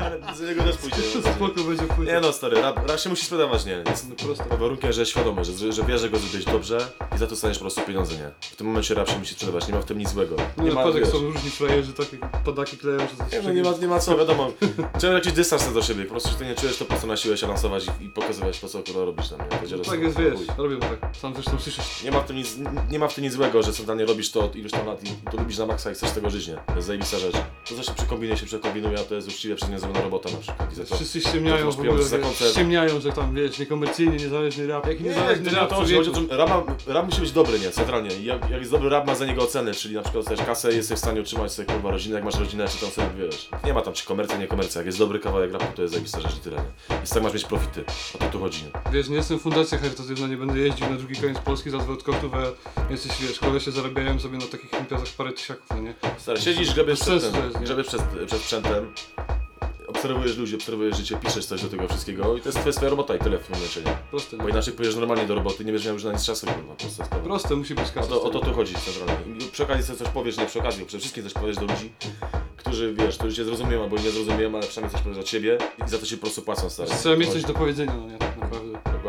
Ale z niego też pójdzie. Spoko będzie płyta. Nie no stary, rap, rap się musi sprzedawać, nie? Jest No prosto. pod warunkiem, że świadomy, że, że wiesz, że go zrobiłeś dobrze i za to staniesz po prostu pieniądze, nie? W tym momencie rap się musi sprzedawać, nie ma w tym nic złego. No Nie nie ma, patrz jak wiesz, są różni frajerzy, takie podaki kleją, że coś nie, no, nie, ma, nie ma co, wiadomo. Trzeba jakiś dystans do siebie, po prostu, że ty nie czujesz, to po co na siłę się lansować i, i pokazywać po co kurwa robisz tam, nie? To dzieło Tak jest, chuj. wiesz, robią tak. Sam zresztą słyszysz. Nie ma, w tym nic, nie ma w tym nic złego, że centralnie robisz to od iluś tam lat i to lubisz na maksa i chcesz z tego żyć, nie? To jest zajebista rzecz. To, się przekombinuje, się przekombinuje, a to jest uczciwie przez nie zrobiona robota na przykład. I za to... Wszyscy ściemniają w ogóle, za wiesz, koncert. ściemniają, że tam wiesz, niekomercyjny, niezależny rap. Jaki Nie, niezależny nie rap, to chodzi, chodzi o to, rap, ma, rap musi być dobry, nie? Centralnie. I Jak, jak jest dobry rap, ma za niego ocenę, czyli na przykład dostajesz kasę, jesteś w stanie utrzymać sobie kurwa rodzinę, jak masz rodzinę, czy tam sobie wiesz. Nie ma tam czy komercja, nie komercja. Jak jest dobry kawałek rapu, to jest zajebista rzecz i tyle, nie? I tak masz mieć profity. O to tu chodzi, nie? Wiesz, nie jestem fundacja charytatywna, nie będę jeździł na drugi koniec Polski za zwrot kosztów, a jesteś, wiesz, kolesie zarabiają sobie na takich imprezach parę tysiaków, no nie? Stary, siedzisz, grzebiesz przed, to tym, nie? Grzebiesz przed, przed sprzętem, obserwujesz ludzi, obserwujesz życie, piszesz coś do tego wszystkiego i to jest twoja, robota i tyle w tym momencie, nie? Proste, Bo nie? inaczej pójdziesz normalnie do roboty, nie będziesz miał już na nic czasu, kurwa, prosta sprawa. Proste, musi być O kasa. to, o to tu chodzi centralnie. I przy okazji sobie coś powiesz, nie przy okazji, przede wszystkim coś powiesz do ludzi, którzy wiesz, którzy cię zrozumieją albo nie zrozumieją, ale przynajmniej coś powiesz od siebie i za to się po prostu płacą stary. Trzeba mieć coś do powiedzenia, no nie, tak.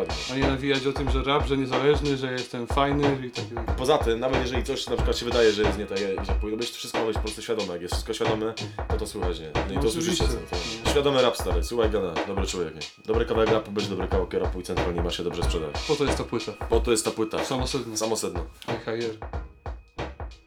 Dokładnie. A nie nawijać o tym, że rap, że niezależny, że jestem fajny i takie... Poza tym, nawet jeżeli coś na przykład się wydaje, że jest nie tak jak powinno być, to wszystko ma być po prostu świadome. Jak jest wszystko świadome, to to słychać, nie? No i No to oczywiście. słyszycie. co- Świadomy rap stary, słuchaj gana, dobry człowiek, nie? Dobry kawałek rapu, będzie dobry kawałek rapu i centralnie ma się dobrze sprzedać. Po to jest ta płyta. Po to jest ta płyta. Samosedno. Samosedno. IHR.